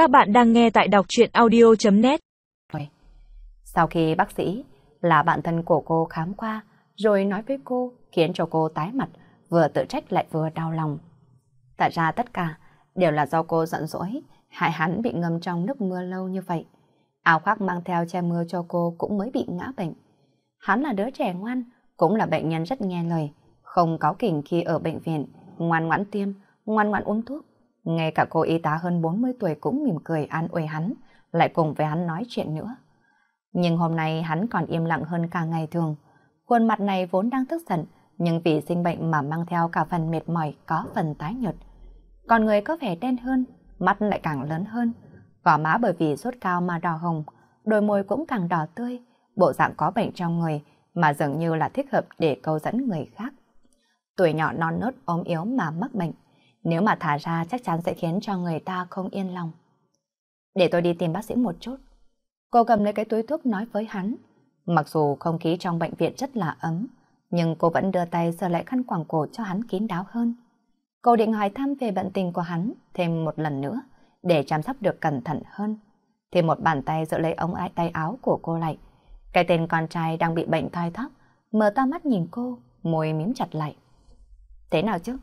Các bạn đang nghe tại đọc truyện audio.net Sau khi bác sĩ là bạn thân của cô khám qua rồi nói với cô khiến cho cô tái mặt vừa tự trách lại vừa đau lòng. Tại ra tất cả đều là do cô giận dỗi hại hắn bị ngâm trong nước mưa lâu như vậy. Áo khoác mang theo che mưa cho cô cũng mới bị ngã bệnh. Hắn là đứa trẻ ngoan, cũng là bệnh nhân rất nghe lời, không cáo kỉnh khi ở bệnh viện, ngoan ngoãn tiêm, ngoan ngoãn uống thuốc. Ngay cả cô y tá hơn 40 tuổi cũng mỉm cười an ủi hắn, lại cùng với hắn nói chuyện nữa. Nhưng hôm nay hắn còn im lặng hơn cả ngày thường. Khuôn mặt này vốn đang tức giận, nhưng vì sinh bệnh mà mang theo cả phần mệt mỏi có phần tái nhợt. Còn người có vẻ đen hơn, mắt lại càng lớn hơn. Gò má bởi vì sốt cao mà đỏ hồng, đôi môi cũng càng đỏ tươi, bộ dạng có bệnh trong người mà dường như là thích hợp để câu dẫn người khác. Tuổi nhỏ non nớt ốm yếu mà mắc bệnh, nếu mà thả ra chắc chắn sẽ khiến cho người ta không yên lòng. Để tôi đi tìm bác sĩ một chút. Cô cầm lấy cái túi thuốc nói với hắn. Mặc dù không khí trong bệnh viện rất là ấm, nhưng cô vẫn đưa tay sờ lại khăn quàng cổ cho hắn kín đáo hơn. Cô định hỏi thăm về bệnh tình của hắn thêm một lần nữa, để chăm sóc được cẩn thận hơn. Thì một bàn tay giữ lấy ống ái tay áo của cô lại. Cái tên con trai đang bị bệnh thoi thóc, mở to mắt nhìn cô, môi mím chặt lại. Thế nào chứ?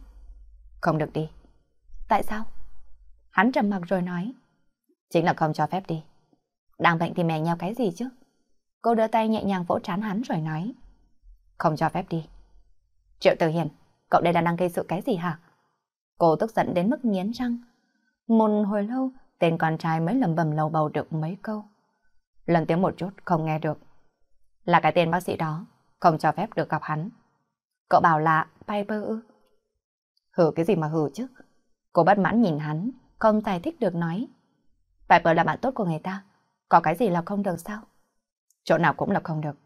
Không được đi. Tại sao? Hắn trầm mặc rồi nói. Chính là không cho phép đi. Đang bệnh thì mè nhau cái gì chứ? Cô đưa tay nhẹ nhàng vỗ trán hắn rồi nói. Không cho phép đi. Triệu Tử Hiền, cậu đây là đang gây sự cái gì hả? Cô tức giận đến mức nghiến răng. Một hồi lâu, tên con trai mới lầm bầm lầu bầu được mấy câu. Lần tiếng một chút, không nghe được. Là cái tên bác sĩ đó, không cho phép được gặp hắn. Cậu bảo là Piper ư? Hử cái gì mà hử chứ? Cô bất mãn nhìn hắn, không giải thích được nói. Piper là bạn tốt của người ta, có cái gì là không được sao? Chỗ nào cũng là không được.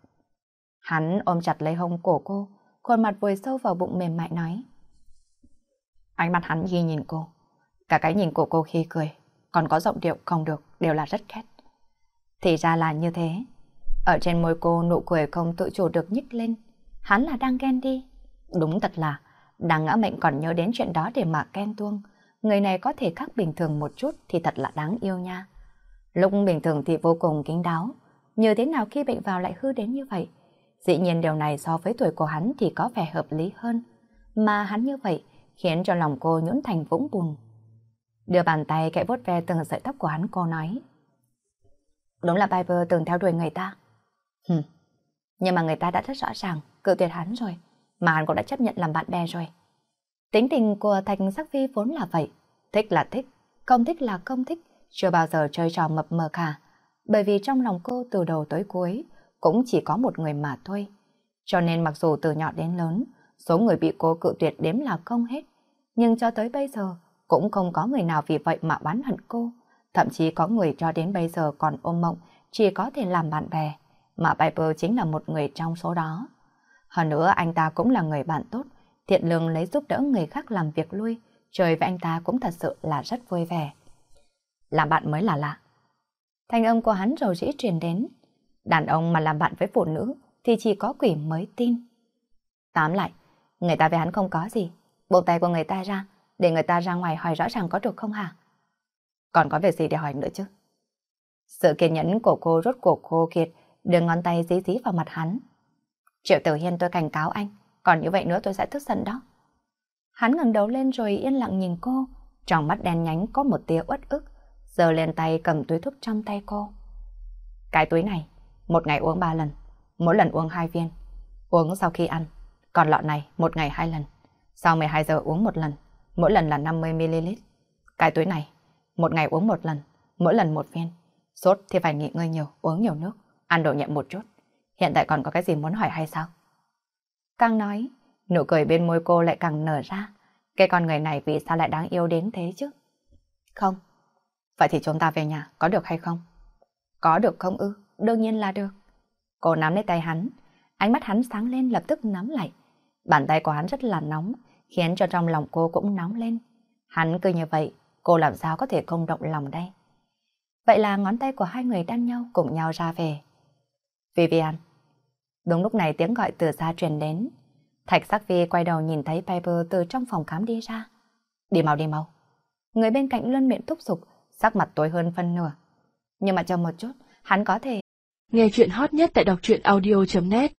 Hắn ôm chặt lấy hông cổ cô, khuôn mặt vùi sâu vào bụng mềm mại nói. Ánh mắt hắn ghi nhìn cô. Cả cái nhìn của cô khi cười, còn có giọng điệu không được, đều là rất ghét. Thì ra là như thế. Ở trên môi cô nụ cười không tự chủ được nhích lên. Hắn là đang ghen đi. Đúng thật là, đang ngã mệnh còn nhớ đến chuyện đó để mà khen tuông. Người này có thể khác bình thường một chút thì thật là đáng yêu nha. Lúc bình thường thì vô cùng kính đáo. Như thế nào khi bệnh vào lại hư đến như vậy? Dĩ nhiên điều này so với tuổi của hắn thì có vẻ hợp lý hơn. Mà hắn như vậy khiến cho lòng cô nhũn thành vũng bùn. Đưa bàn tay kẽ vuốt ve từng sợi tóc của hắn cô nói. Đúng là Piper từng theo đuổi người ta. Hừm. Nhưng mà người ta đã rất rõ ràng cự tuyệt hắn rồi, mà hắn cũng đã chấp nhận làm bạn bè rồi. Tính tình của Thành Sắc Phi vốn là vậy, thích là thích, không thích là không thích, chưa bao giờ chơi trò mập mờ cả. Bởi vì trong lòng cô từ đầu tới cuối cũng chỉ có một người mà thôi. Cho nên mặc dù từ nhỏ đến lớn, số người bị cô cự tuyệt đếm là không hết. Nhưng cho tới bây giờ, cũng không có người nào vì vậy mà bán hận cô. Thậm chí có người cho đến bây giờ còn ôm mộng, chỉ có thể làm bạn bè. Mà Piper chính là một người trong số đó. Hơn nữa anh ta cũng là người bạn tốt, thiện lương lấy giúp đỡ người khác làm việc lui. trời với anh ta cũng thật sự là rất vui vẻ. Làm bạn mới là lạ. Thanh âm của hắn rầu rĩ truyền đến. Đàn ông mà làm bạn với phụ nữ thì chỉ có quỷ mới tin. Tám lại, người ta với hắn không có gì. Bộ tay của người ta ra, để người ta ra ngoài hỏi rõ ràng có được không hả? Còn có việc gì để hỏi nữa chứ? Sự kiên nhẫn của cô rốt cuộc khô kiệt, đưa ngón tay dí dí vào mặt hắn. Triệu Tử Hiên tôi cảnh cáo anh, còn như vậy nữa tôi sẽ tức giận đó. Hắn ngẩng đầu lên rồi yên lặng nhìn cô, trong mắt đen nhánh có một tia uất ức, giơ lên tay cầm túi thuốc trong tay cô. Cái túi này, một ngày uống ba lần, mỗi lần uống hai viên, uống sau khi ăn, còn lọ này một ngày hai lần, sau 12 giờ uống một lần, mỗi lần là 50ml. Cái túi này, một ngày uống một lần, mỗi lần một viên. Sốt thì phải nghỉ ngơi nhiều, uống nhiều nước, ăn đồ nhẹ một chút. Hiện tại còn có cái gì muốn hỏi hay sao? Càng nói, nụ cười bên môi cô lại càng nở ra. Cái con người này vì sao lại đáng yêu đến thế chứ? Không. Vậy thì chúng ta về nhà, có được hay không? Có được không ư? Đương nhiên là được. Cô nắm lấy tay hắn, ánh mắt hắn sáng lên lập tức nắm lại. Bàn tay của hắn rất là nóng, khiến cho trong lòng cô cũng nóng lên. Hắn cứ như vậy, cô làm sao có thể không động lòng đây? Vậy là ngón tay của hai người đan nhau cùng nhau ra về. Vivian. Đúng lúc này tiếng gọi từ xa truyền đến. Thạch sắc vi quay đầu nhìn thấy Piper từ trong phòng khám đi ra. Đi mau đi mau. Người bên cạnh luôn miệng thúc giục, sắc mặt tối hơn phân nửa. Nhưng mà chờ một chút, hắn có thể... Nghe chuyện hot nhất tại đọc truyện audio.net